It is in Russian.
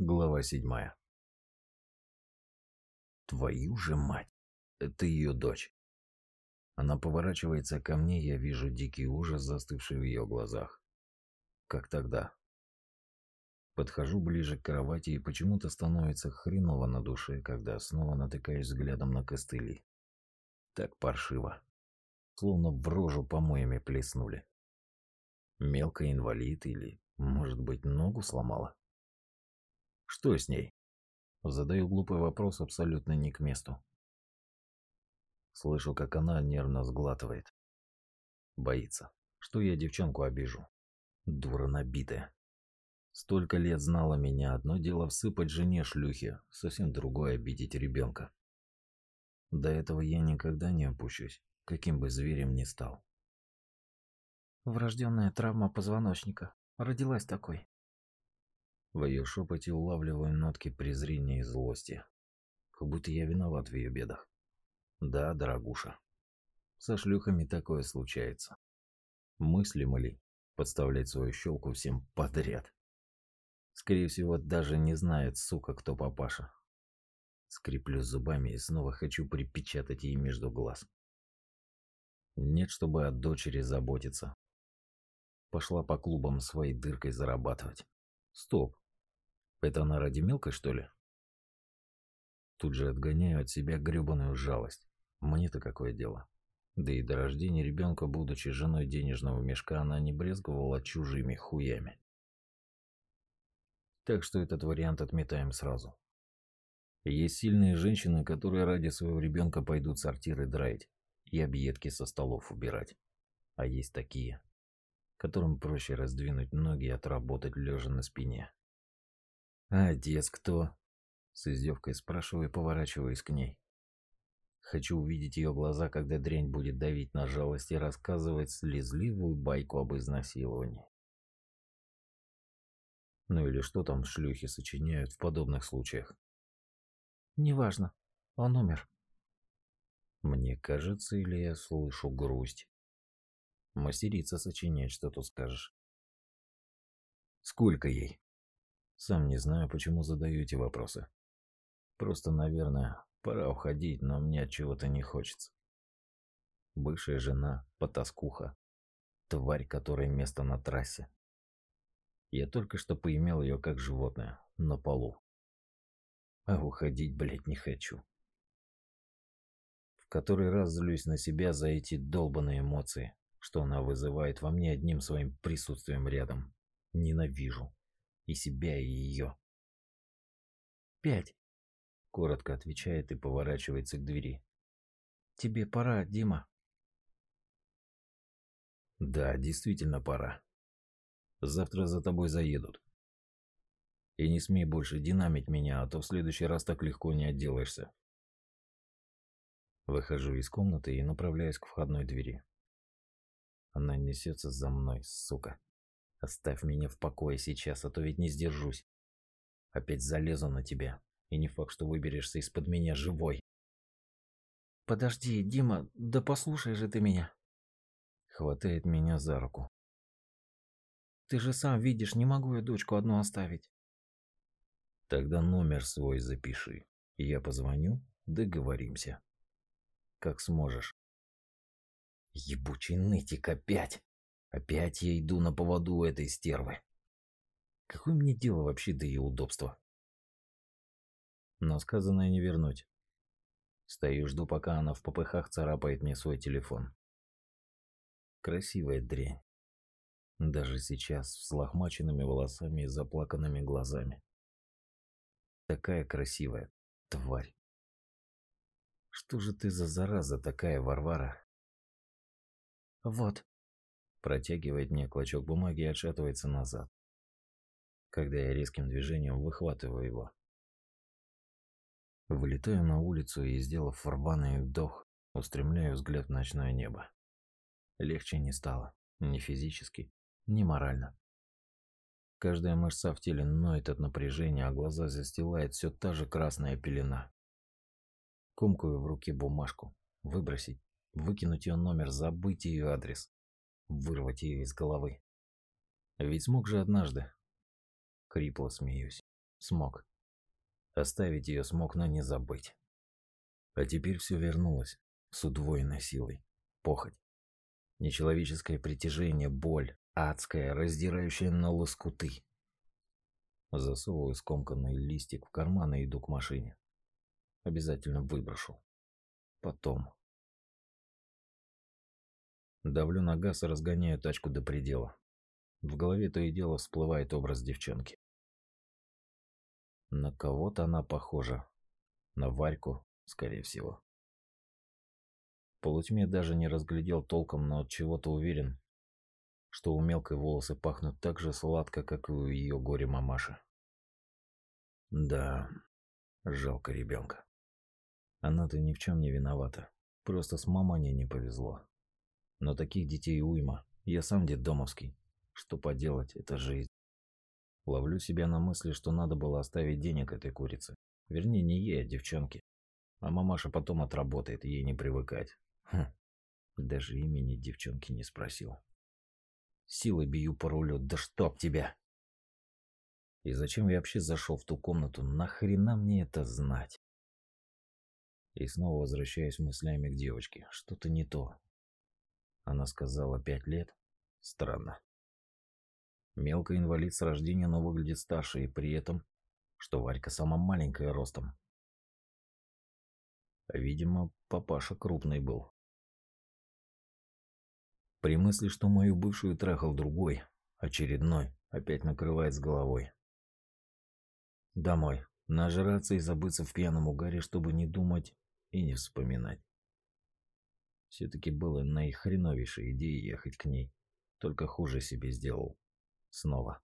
Глава седьмая. Твою же мать! Это ее дочь. Она поворачивается ко мне, я вижу дикий ужас, застывший в ее глазах. Как тогда. Подхожу ближе к кровати и почему-то становится хреново на душе, когда снова натыкаюсь взглядом на костыли. Так паршиво. Словно в рожу помоями плеснули. Мелкий инвалид или, может быть, ногу сломала? Что с ней? Задаю глупый вопрос абсолютно не к месту. Слышу, как она нервно сглатывает. Боится, что я девчонку обижу. Дура набитая. Столько лет знала меня, одно дело всыпать жене шлюхи, совсем другое обидеть ребенка. До этого я никогда не опущусь, каким бы зверем ни стал. Врожденная травма позвоночника. Родилась такой. В ее шепоте улавливаю нотки презрения и злости. Как будто я виноват в ее бедах. Да, дорогуша. Со шлюхами такое случается. Мыслимо ли подставлять свою щелку всем подряд? Скорее всего, даже не знает, сука, кто папаша. Скреплю зубами и снова хочу припечатать ей между глаз. Нет, чтобы от дочери заботиться. Пошла по клубам своей дыркой зарабатывать. Стоп. Это она ради мелкой, что ли? Тут же отгоняю от себя гребаную жалость. Мне-то какое дело? Да и до рождения ребенка, будучи женой денежного мешка, она не брезговала чужими хуями. Так что этот вариант отметаем сразу. Есть сильные женщины, которые ради своего ребенка пойдут сортиры драить и объедки со столов убирать. А есть такие, которым проще раздвинуть ноги и отработать лежа на спине. «А отец кто?» С издевкой спрашиваю и поворачиваюсь к ней. Хочу увидеть ее глаза, когда дрянь будет давить на жалость и рассказывать слезливую байку об изнасиловании. Ну или что там шлюхи сочиняют в подобных случаях. Неважно. Он умер. Мне кажется, или я слышу грусть. Мастерица сочинять, что тут скажешь. Сколько ей? Сам не знаю, почему задаю эти вопросы. Просто, наверное, пора уходить, но мне от чего-то не хочется. Бывшая жена, потаскуха, тварь, которой место на трассе. Я только что поимел ее как животное, на полу. А уходить, блядь, не хочу. В который раз злюсь на себя за эти долбанные эмоции, что она вызывает во мне одним своим присутствием рядом. Ненавижу. И себя, и ее. «Пять», — коротко отвечает и поворачивается к двери. «Тебе пора, Дима». «Да, действительно пора. Завтра за тобой заедут. И не смей больше динамить меня, а то в следующий раз так легко не отделаешься». Выхожу из комнаты и направляюсь к входной двери. Она несется за мной, сука. Оставь меня в покое сейчас, а то ведь не сдержусь. Опять залезу на тебя, и не факт, что выберешься из-под меня живой. Подожди, Дима, да послушай же ты меня. Хватает меня за руку. Ты же сам видишь, не могу я дочку одну оставить. Тогда номер свой запиши. Я позвоню, договоримся. Как сможешь. Ебучий нытик опять. Опять я иду на поводу этой стервы. Какое мне дело вообще до ее удобства? Но сказанное не вернуть. Стою, жду, пока она в попыхах царапает мне свой телефон. Красивая дрянь. Даже сейчас, с лохмаченными волосами и заплаканными глазами. Такая красивая тварь. Что же ты за зараза такая, Варвара? Вот. Протягивает мне клочок бумаги и отшатывается назад. Когда я резким движением выхватываю его. Вылетаю на улицу и, сделав рваный вдох, устремляю взгляд в ночное небо. Легче не стало. Ни физически, ни морально. Каждая мышца в теле ноет от напряжения, а глаза застилает все та же красная пелена. Комкаю в руке бумажку. Выбросить, выкинуть ее номер, забыть ее адрес. Вырвать ее из головы. Ведь смог же однажды. Крипло смеюсь. Смог. Оставить ее смог, но не забыть. А теперь все вернулось с удвоенной силой. Похоть. Нечеловеческое притяжение, боль, адская, раздирающая на лоскуты. Засовываю скомканный листик в карман и иду к машине. Обязательно выброшу. Потом. Давлю на газ и разгоняю тачку до предела. В голове то и дело всплывает образ девчонки. На кого-то она похожа. На Варьку, скорее всего. Полутьме даже не разглядел толком, но от чего-то уверен, что у мелкой волосы пахнут так же сладко, как и у ее горе-мамаши. Да, жалко ребенка. Она-то ни в чем не виновата. Просто с маманей не повезло. Но таких детей уйма. Я сам детдомовский. Что поделать, это жизнь. Ловлю себя на мысли, что надо было оставить денег этой курице. Вернее, не ей, а девчонке. А мамаша потом отработает, ей не привыкать. Хм. Даже имени девчонки не спросил. Силой бью по рулю, да чтоб тебя! И зачем я вообще зашел в ту комнату? Нахрена мне это знать? И снова возвращаюсь мыслями к девочке. Что-то не то. Она сказала пять лет. Странно. Мелкий инвалид с рождения, но выглядит старше, и при этом, что Варька сама маленькая ростом. Видимо, папаша крупный был. При мысли, что мою бывшую трахал другой, очередной, опять накрывает с головой. Домой. Нажраться и забыться в пьяном угаре, чтобы не думать и не вспоминать. Все-таки было наихреновейшей идеей ехать к ней. Только хуже себе сделал. Снова.